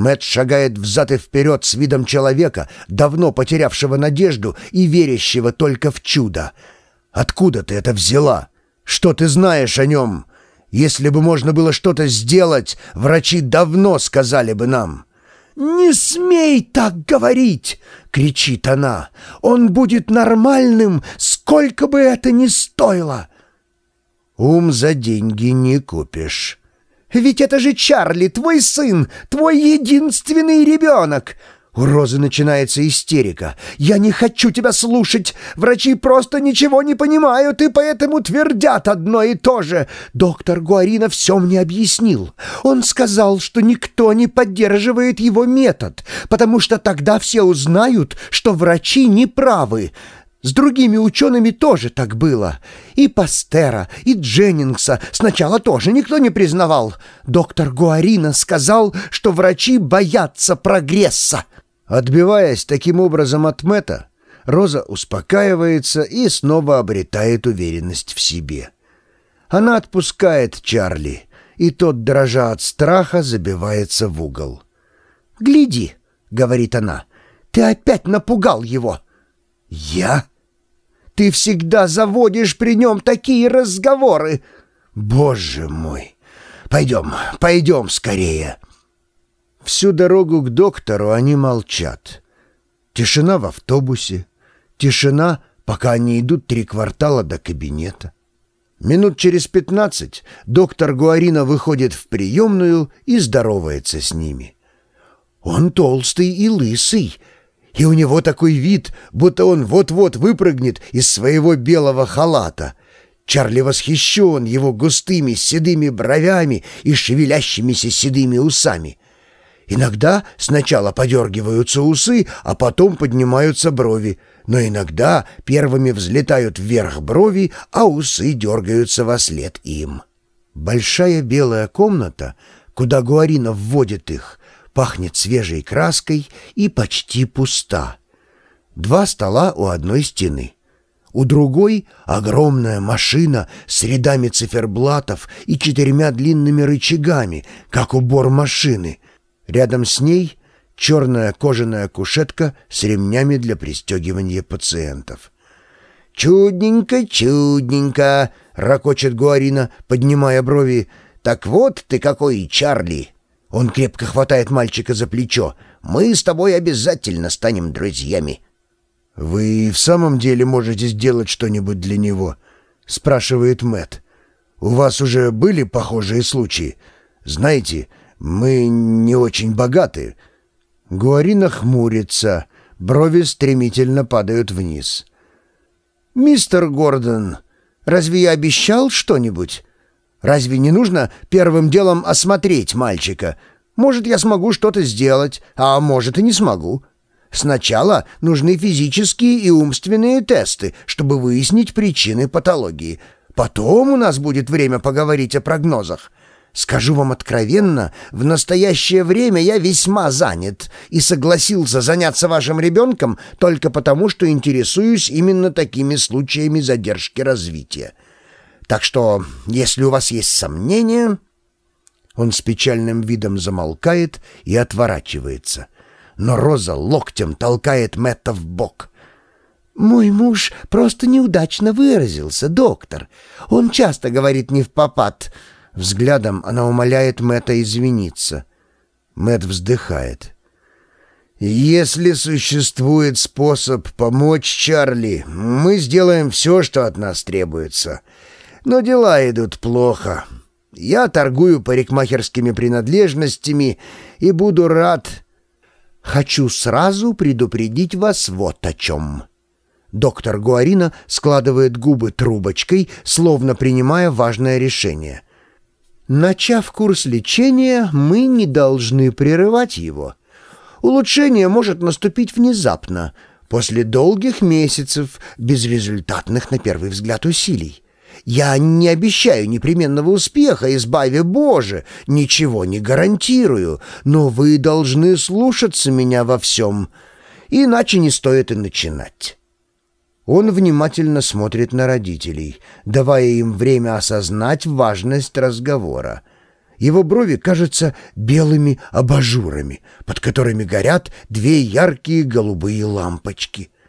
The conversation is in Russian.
Мэт шагает взад и вперед с видом человека, давно потерявшего надежду и верящего только в чудо. «Откуда ты это взяла? Что ты знаешь о нем? Если бы можно было что-то сделать, врачи давно сказали бы нам». «Не смей так говорить!» — кричит она. «Он будет нормальным, сколько бы это ни стоило!» «Ум за деньги не купишь». Ведь это же Чарли, твой сын, твой единственный ребенок!» У Розы начинается истерика. «Я не хочу тебя слушать! Врачи просто ничего не понимают и поэтому твердят одно и то же. Доктор Гуарина все мне объяснил. Он сказал, что никто не поддерживает его метод, потому что тогда все узнают, что врачи не правы. С другими учеными тоже так было. И Пастера, и Дженнингса сначала тоже никто не признавал. Доктор Гуарина сказал, что врачи боятся прогресса. Отбиваясь таким образом от Мэтта, Роза успокаивается и снова обретает уверенность в себе. Она отпускает Чарли, и тот, дрожа от страха, забивается в угол. «Гляди», — говорит она, — «ты опять напугал его». «Я?» Ты всегда заводишь при нем такие разговоры!» «Боже мой! Пойдем, пойдем скорее!» Всю дорогу к доктору они молчат. Тишина в автобусе, тишина, пока они идут три квартала до кабинета. Минут через пятнадцать доктор Гуарина выходит в приемную и здоровается с ними. Он толстый и лысый, и у него такой вид, будто он вот-вот выпрыгнет из своего белого халата. Чарли восхищен его густыми седыми бровями и шевелящимися седыми усами. Иногда сначала подергиваются усы, а потом поднимаются брови, но иногда первыми взлетают вверх брови, а усы дергаются во след им. Большая белая комната, куда Гуарина вводит их, пахнет свежей краской и почти пуста. Два стола у одной стены. У другой — огромная машина с рядами циферблатов и четырьмя длинными рычагами, как у бормашины. Рядом с ней — черная кожаная кушетка с ремнями для пристегивания пациентов. «Чудненько, чудненько!» — ракочет Гуарина, поднимая брови. «Так вот ты какой, Чарли!» Он крепко хватает мальчика за плечо. «Мы с тобой обязательно станем друзьями». «Вы в самом деле можете сделать что-нибудь для него?» — спрашивает Мэт. «У вас уже были похожие случаи? Знаете, мы не очень богаты». Гуарина хмурится, брови стремительно падают вниз. «Мистер Гордон, разве я обещал что-нибудь?» Разве не нужно первым делом осмотреть мальчика? Может, я смогу что-то сделать, а может и не смогу. Сначала нужны физические и умственные тесты, чтобы выяснить причины патологии. Потом у нас будет время поговорить о прогнозах. Скажу вам откровенно, в настоящее время я весьма занят и согласился заняться вашим ребенком только потому, что интересуюсь именно такими случаями задержки развития. Так что, если у вас есть сомнения...» Он с печальным видом замолкает и отворачивается. Но Роза локтем толкает Мэтта в бок. «Мой муж просто неудачно выразился, доктор. Он часто говорит не в попад». Взглядом она умоляет Мэтта извиниться. Мэтт вздыхает. «Если существует способ помочь Чарли, мы сделаем все, что от нас требуется но дела идут плохо. Я торгую парикмахерскими принадлежностями и буду рад... Хочу сразу предупредить вас вот о чем. Доктор Гуарина складывает губы трубочкой, словно принимая важное решение. Начав курс лечения, мы не должны прерывать его. Улучшение может наступить внезапно, после долгих месяцев безрезультатных на первый взгляд усилий. Я не обещаю непременного успеха, избави Боже, ничего не гарантирую, но вы должны слушаться меня во всем, иначе не стоит и начинать». Он внимательно смотрит на родителей, давая им время осознать важность разговора. Его брови кажутся белыми абажурами, под которыми горят две яркие голубые лампочки —